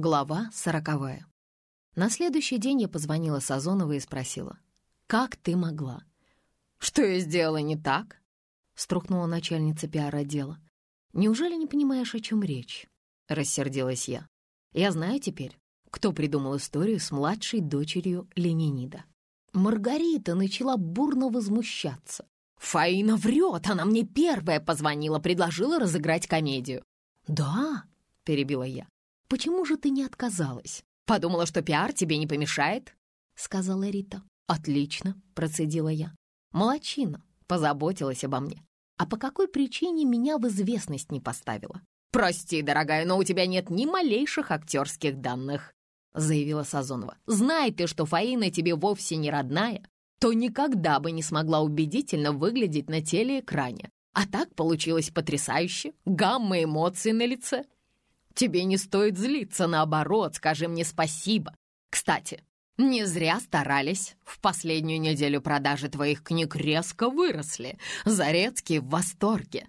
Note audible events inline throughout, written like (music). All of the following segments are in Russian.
Глава сороковая. На следующий день я позвонила Сазоновой и спросила, «Как ты могла?» «Что я сделала не так?» — струхнула начальница пиар-отдела. «Неужели не понимаешь, о чем речь?» — рассердилась я. «Я знаю теперь, кто придумал историю с младшей дочерью Ленинида». Маргарита начала бурно возмущаться. «Фаина врет, она мне первая позвонила, предложила разыграть комедию». «Да», — перебила я, — «почему же ты не отказалась? Подумала, что пиар тебе не помешает?» — сказала Рита. «Отлично», — процедила я. «Молодчина, позаботилась обо мне. А по какой причине меня в известность не поставила?» «Прости, дорогая, но у тебя нет ни малейших актерских данных», — заявила Сазонова. «Знай ты, что Фаина тебе вовсе не родная, то никогда бы не смогла убедительно выглядеть на телеэкране. А так получилось потрясающе, гамма эмоций на лице. Тебе не стоит злиться, наоборот, скажи мне спасибо. Кстати, не зря старались. В последнюю неделю продажи твоих книг резко выросли. Зарецкий в восторге.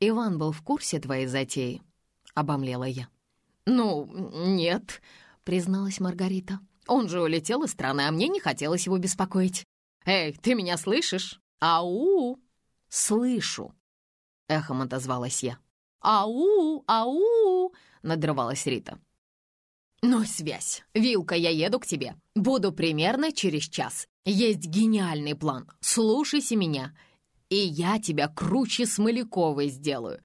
Иван был в курсе твоей затеи, обомлела я. Ну, нет, призналась Маргарита. Он же улетел из страны, а мне не хотелось его беспокоить. Эй, ты меня слышишь? Ау! Слышу, эхом отозвалась я. «Ау! Ау!» — надрывалась Рита. «Ну, связь. Вилка, я еду к тебе. Буду примерно через час. Есть гениальный план. Слушайся меня. И я тебя круче Смоляковой сделаю.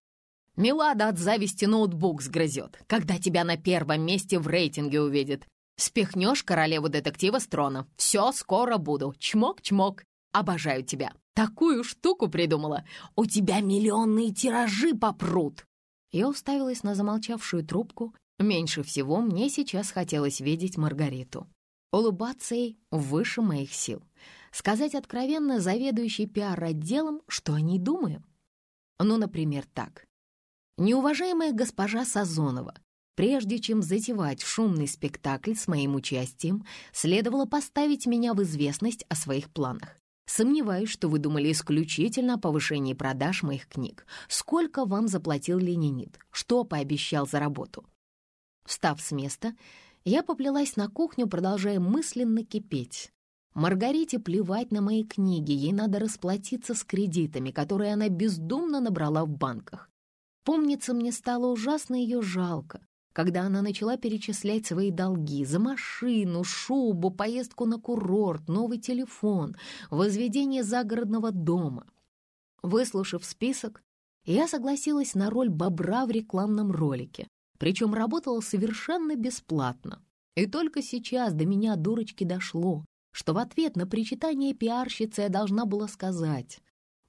Милада от зависти ноутбук сгрызет, когда тебя на первом месте в рейтинге увидит. Спихнешь королеву детектива с трона. Все, скоро буду. Чмок-чмок. Обожаю тебя. Такую штуку придумала. У тебя миллионные тиражи попрут. Я уставилась на замолчавшую трубку. Меньше всего мне сейчас хотелось видеть Маргариту. Улыбаться ей выше моих сил. Сказать откровенно заведующий пиар-отделом, что о ней думаю. Ну, например, так. Неуважаемая госпожа Сазонова, прежде чем затевать шумный спектакль с моим участием, следовало поставить меня в известность о своих планах. Сомневаюсь, что вы думали исключительно о повышении продаж моих книг. Сколько вам заплатил Ленинит? Что пообещал за работу? Встав с места, я поплелась на кухню, продолжая мысленно кипеть. Маргарите плевать на мои книги, ей надо расплатиться с кредитами, которые она бездумно набрала в банках. Помнится, мне стало ужасно ее жалко когда она начала перечислять свои долги за машину, шубу, поездку на курорт, новый телефон, возведение загородного дома. Выслушав список, я согласилась на роль бобра в рекламном ролике, причем работала совершенно бесплатно. И только сейчас до меня, дурочки, дошло, что в ответ на причитание пиарщицы я должна была сказать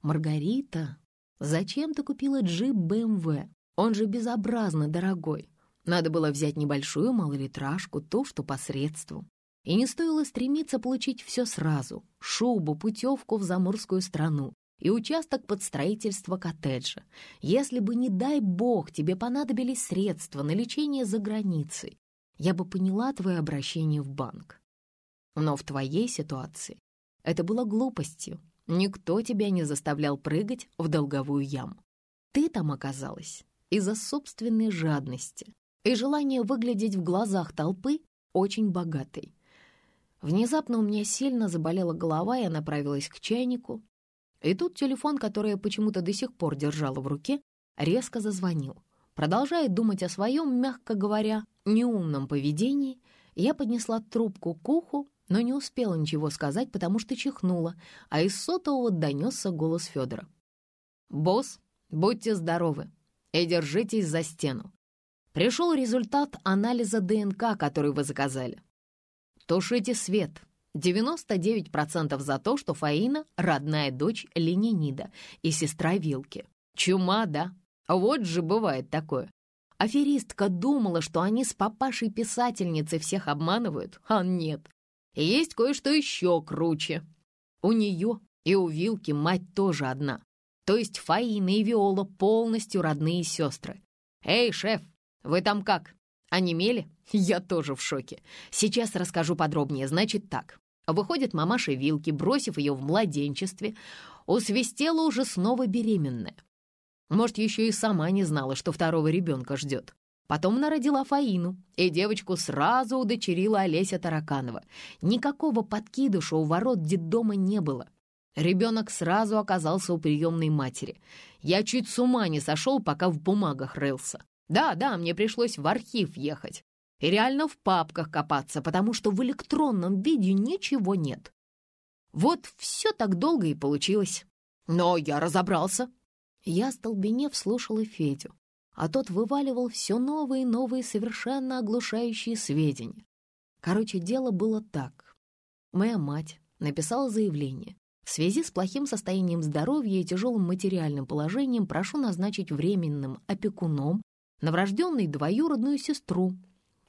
«Маргарита, зачем ты купила джип БМВ? Он же безобразно дорогой. Надо было взять небольшую малолитражку, то, что посредством. И не стоило стремиться получить все сразу — шубу, путевку в заморскую страну и участок под строительство коттеджа. Если бы, не дай бог, тебе понадобились средства на лечение за границей, я бы поняла твое обращение в банк. Но в твоей ситуации это было глупостью. Никто тебя не заставлял прыгать в долговую яму. Ты там оказалась из-за собственной жадности, и желание выглядеть в глазах толпы очень богатой. Внезапно у меня сильно заболела голова, я направилась к чайнику, и тут телефон, который я почему-то до сих пор держала в руке, резко зазвонил. Продолжая думать о своем, мягко говоря, неумном поведении, я поднесла трубку к уху, но не успела ничего сказать, потому что чихнула, а из сотового донесся голос Федора. «Босс, будьте здоровы и держитесь за стену. Пришел результат анализа ДНК, который вы заказали. Тушите свет. 99% за то, что Фаина — родная дочь Ленинида и сестра Вилки. Чума, да? Вот же бывает такое. Аферистка думала, что они с папашей-писательницей всех обманывают, а нет. Есть кое-что еще круче. У нее и у Вилки мать тоже одна. То есть Фаина и Виола полностью родные сестры. «Эй, шеф, «Вы там как? Онемели?» (laughs) «Я тоже в шоке. Сейчас расскажу подробнее. Значит так. Выходит мамаша Вилки, бросив ее в младенчестве, усвистела уже снова беременная. Может, еще и сама не знала, что второго ребенка ждет. Потом она родила Фаину, и девочку сразу удочерила Олеся Тараканова. Никакого подкидыша у ворот детдома не было. Ребенок сразу оказался у приемной матери. Я чуть с ума не сошел, пока в бумагах рылся. Да-да, мне пришлось в архив ехать. И реально в папках копаться, потому что в электронном виде ничего нет. Вот все так долго и получилось. Но я разобрался. Я столбенев слушала Федю, а тот вываливал все новые и новые совершенно оглушающие сведения. Короче, дело было так. Моя мать написала заявление. В связи с плохим состоянием здоровья и тяжелым материальным положением прошу назначить временным опекуном новорожденной двоюродную сестру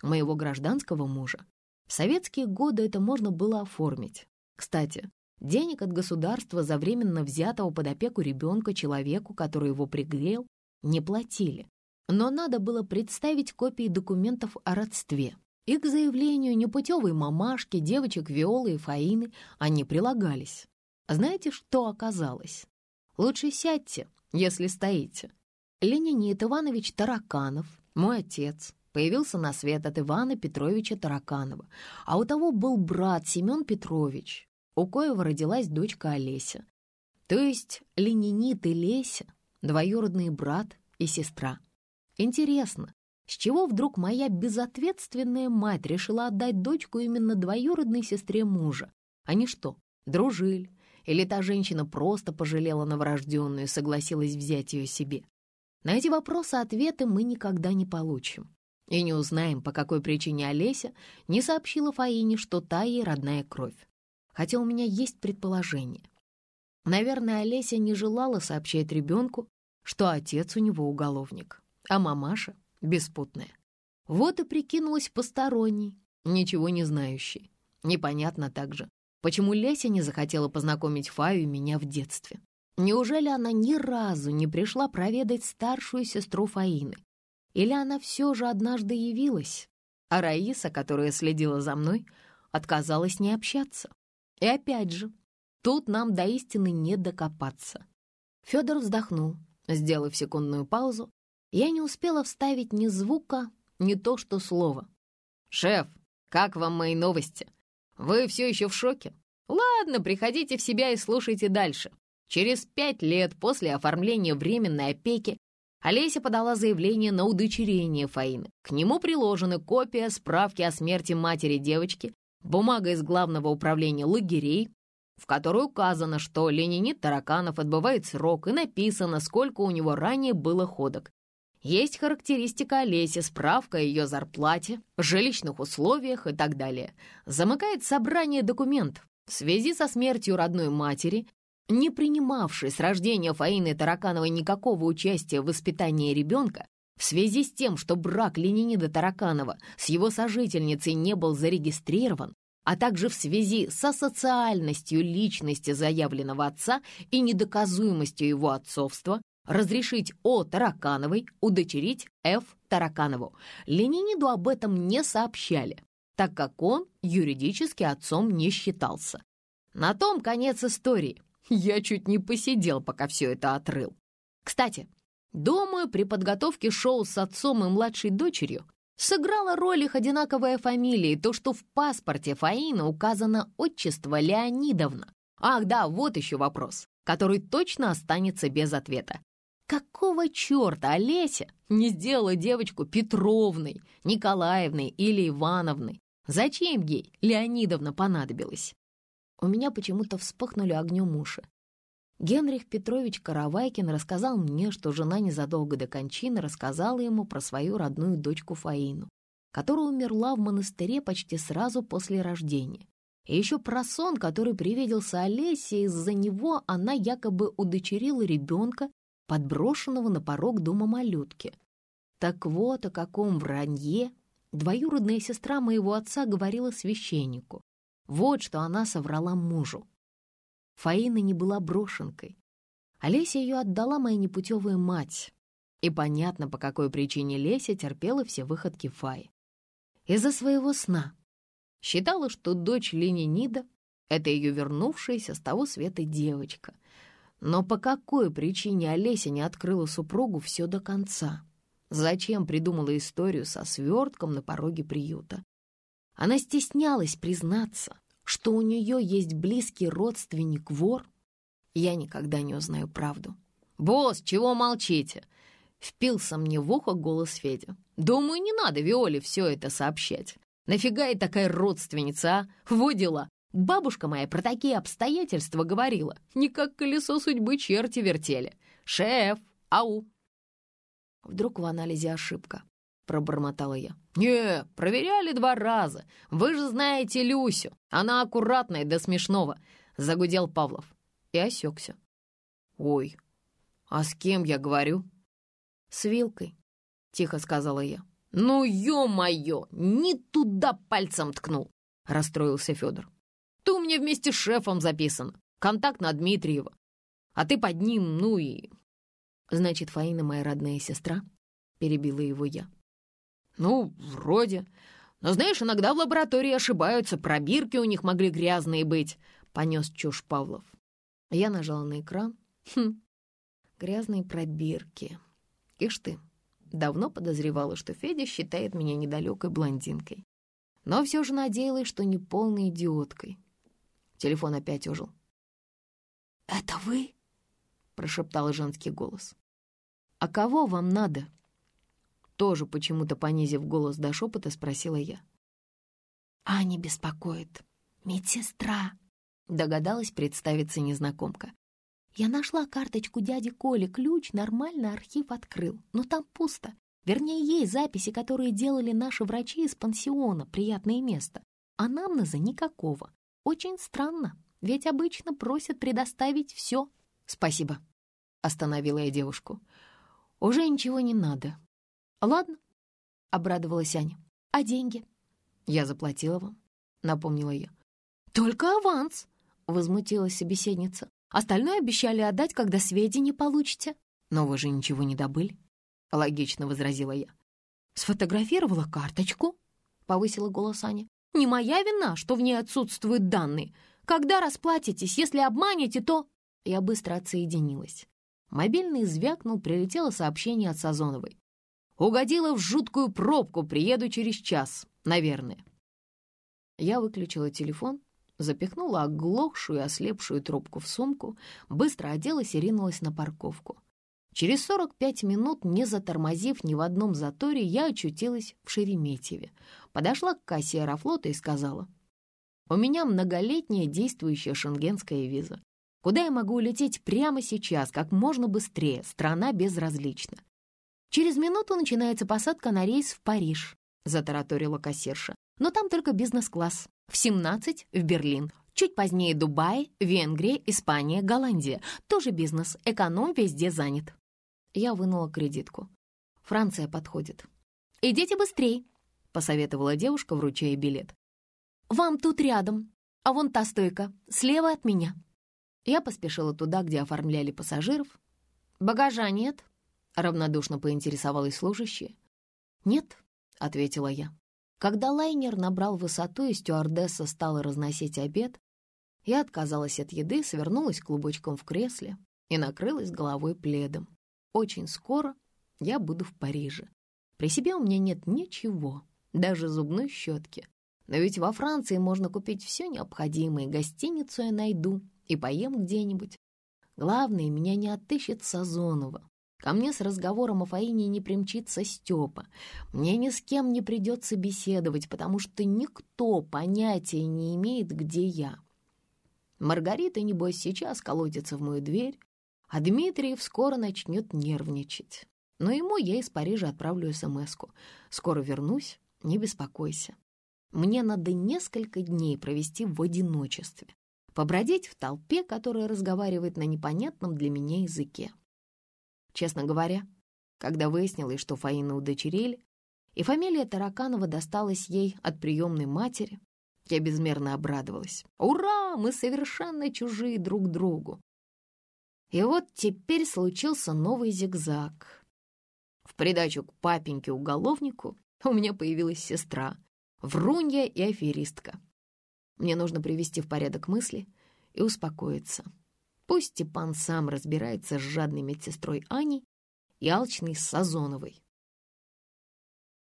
моего гражданского мужа. В советские годы это можно было оформить. Кстати, денег от государства за временно взятого под опеку ребенка человеку, который его пригрел, не платили. Но надо было представить копии документов о родстве. И к заявлению непутевой мамашки, девочек Виолы и Фаины они прилагались. Знаете, что оказалось? Лучше сядьте, если стоите. Ленинит Иванович Тараканов, мой отец, появился на свет от Ивана Петровича Тараканова, а у того был брат Семен Петрович, у коего родилась дочка Олеся. То есть Ленинит и Леся — двоюродный брат и сестра. Интересно, с чего вдруг моя безответственная мать решила отдать дочку именно двоюродной сестре мужа? Они что, дружили? Или та женщина просто пожалела новорожденную и согласилась взять ее себе? На эти вопросы ответы мы никогда не получим. И не узнаем, по какой причине Олеся не сообщила Фаине, что та ей родная кровь. Хотя у меня есть предположение. Наверное, Олеся не желала сообщать ребенку, что отец у него уголовник, а мамаша — беспутная. Вот и прикинулась посторонней, ничего не знающей. Непонятно также, почему Леся не захотела познакомить Фаю и меня в детстве. Неужели она ни разу не пришла проведать старшую сестру Фаины? Или она все же однажды явилась, а Раиса, которая следила за мной, отказалась не общаться? И опять же, тут нам до истины не докопаться. Федор вздохнул, сделав секундную паузу. Я не успела вставить ни звука, ни то что слово. «Шеф, как вам мои новости? Вы все еще в шоке? Ладно, приходите в себя и слушайте дальше. Через пять лет после оформления временной опеки Олеся подала заявление на удочерение Фаины. К нему приложена копия справки о смерти матери девочки, бумага из Главного управления лагерей, в которой указано, что Ленинит Тараканов отбывает срок и написано, сколько у него ранее было ходок. Есть характеристика Олеси, справка о ее зарплате, жилищных условиях и так далее. Замыкает собрание документов. В связи со смертью родной матери не принимавший с рождения Фаины Таракановой никакого участия в воспитании ребенка, в связи с тем, что брак Ленинида Тараканова с его сожительницей не был зарегистрирован, а также в связи со социальностью личности заявленного отца и недоказуемостью его отцовства, разрешить О. Таракановой удочерить Ф. Тараканову. Лениниду об этом не сообщали, так как он юридически отцом не считался. На том конец истории. Я чуть не посидел, пока все это отрыл. Кстати, думаю, при подготовке шоу с отцом и младшей дочерью сыграла роль их одинаковая фамилия, то, что в паспорте Фаина указано отчество Леонидовна. Ах да, вот еще вопрос, который точно останется без ответа. Какого черта Олеся не сделала девочку Петровной, Николаевной или Ивановной? Зачем ей Леонидовна понадобилась? У меня почему-то вспыхнули огнем уши. Генрих Петрович Каравайкин рассказал мне, что жена незадолго до кончины рассказала ему про свою родную дочку Фаину, которая умерла в монастыре почти сразу после рождения. И еще про сон, который привиделся Олесе, из-за него она якобы удочерила ребенка, подброшенного на порог дома малютки. Так вот о каком вранье двоюродная сестра моего отца говорила священнику. Вот что она соврала мужу. Фаина не была брошенкой. Олеся ее отдала моя непутевая мать. И понятно, по какой причине Леся терпела все выходки Фаи. Из-за своего сна. Считала, что дочь Ленинида — это ее вернувшаяся с того света девочка. Но по какой причине Олеся не открыла супругу все до конца? зачем придумала историю со свертком на пороге приюта. Она стеснялась признаться, что у нее есть близкий родственник-вор. Я никогда не узнаю правду. «Босс, чего молчите?» Впился мне в ухо голос Федя. «Думаю, не надо Виоле все это сообщать. Нафига и такая родственница, а? Во. Бабушка моя про такие обстоятельства говорила. Не как колесо судьбы черти вертели. Шеф, ау!» Вдруг в анализе ошибка, пробормотала я. «Не, проверяли два раза. Вы же знаете Люсю. Она аккуратная до смешного», — загудел Павлов и осекся. «Ой, а с кем я говорю?» «С Вилкой», — тихо сказала я. «Ну, ё-моё, не туда пальцем ткнул», — расстроился Федор. «Ты у меня вместе с шефом записан. Контакт на Дмитриева. А ты под ним, ну и...» «Значит, Фаина моя родная сестра?» — перебила его я. «Ну, вроде. Но знаешь, иногда в лаборатории ошибаются, пробирки у них могли грязные быть», — понес чушь Павлов. Я нажала на экран. Хм, грязные пробирки. Ишь ты, давно подозревала, что Федя считает меня недалекой блондинкой. Но все же надеялась, что не полной идиоткой. Телефон опять ожил. «Это вы?» — прошептал женский голос. «А кого вам надо?» Тоже почему-то понизив голос до шепота, спросила я. «Аня беспокоит. Медсестра», — догадалась представиться незнакомка. Я нашла карточку дяди Коли, ключ, нормально архив открыл, но там пусто. Вернее, есть записи, которые делали наши врачи из пансиона, приятное место. А намноза никакого. Очень странно, ведь обычно просят предоставить все. Спасибо, остановила я девушку. Уже ничего не надо. Ладно, обрадовалась Аня. А деньги? Я заплатила вам, напомнила я. Только аванс, возмутилась собеседница. Остальное обещали отдать, когда сведения получите. Но вы же ничего не добыли, — логично возразила я. Сфотографировала карточку, — повысила голос Аня. Не моя вина, что в ней отсутствуют данные. Когда расплатитесь, если обманете, то... Я быстро отсоединилась. Мобильный звякнул, прилетело сообщение от Сазоновой. «Угодила в жуткую пробку, приеду через час, наверное». Я выключила телефон запихнула оглохшую и ослепшую трубку в сумку, быстро оделась и ринулась на парковку. Через 45 минут, не затормозив ни в одном заторе, я очутилась в Шереметьеве. Подошла к кассе аэрофлота и сказала, «У меня многолетняя действующая шенгенская виза. Куда я могу улететь прямо сейчас, как можно быстрее, страна безразлична». «Через минуту начинается посадка на рейс в Париж», — затараторила кассирша. «Но там только бизнес-класс в 17 в Берлин. Чуть позднее Дубай, Венгрия, Испания, Голландия. Тоже бизнес, эконом везде занят. Я вынула кредитку. Франция подходит. «Идите быстрей», — посоветовала девушка, вручая билет. «Вам тут рядом, а вон та стойка, слева от меня». Я поспешила туда, где оформляли пассажиров. «Багажа нет?» — равнодушно поинтересовалась служащая. «Нет», — ответила я. Когда лайнер набрал высоту и стюардесса стала разносить обед, я отказалась от еды, свернулась клубочком в кресле и накрылась головой пледом. Очень скоро я буду в Париже. При себе у меня нет ничего, даже зубной щетки. Но ведь во Франции можно купить все необходимое, гостиницу я найду и поем где-нибудь. Главное, меня не отыщет Сазонова. Ко мне с разговором о Фаине не примчится Степа. Мне ни с кем не придется беседовать, потому что никто понятия не имеет, где я. Маргарита, небось, сейчас колотится в мою дверь, а Дмитриев скоро начнет нервничать. Но ему я из Парижа отправлю смс -ку. Скоро вернусь, не беспокойся. Мне надо несколько дней провести в одиночестве, побродить в толпе, которая разговаривает на непонятном для меня языке. Честно говоря, когда выяснилось, что Фаину удочерили, и фамилия Тараканова досталась ей от приемной матери, я безмерно обрадовалась. «Ура! Мы совершенно чужие друг другу!» И вот теперь случился новый зигзаг. В придачу к папеньке-уголовнику у меня появилась сестра, врунья и аферистка. Мне нужно привести в порядок мысли и успокоиться. Пусть Степан сам разбирается с жадной медсестрой Аней и алчной Сазоновой.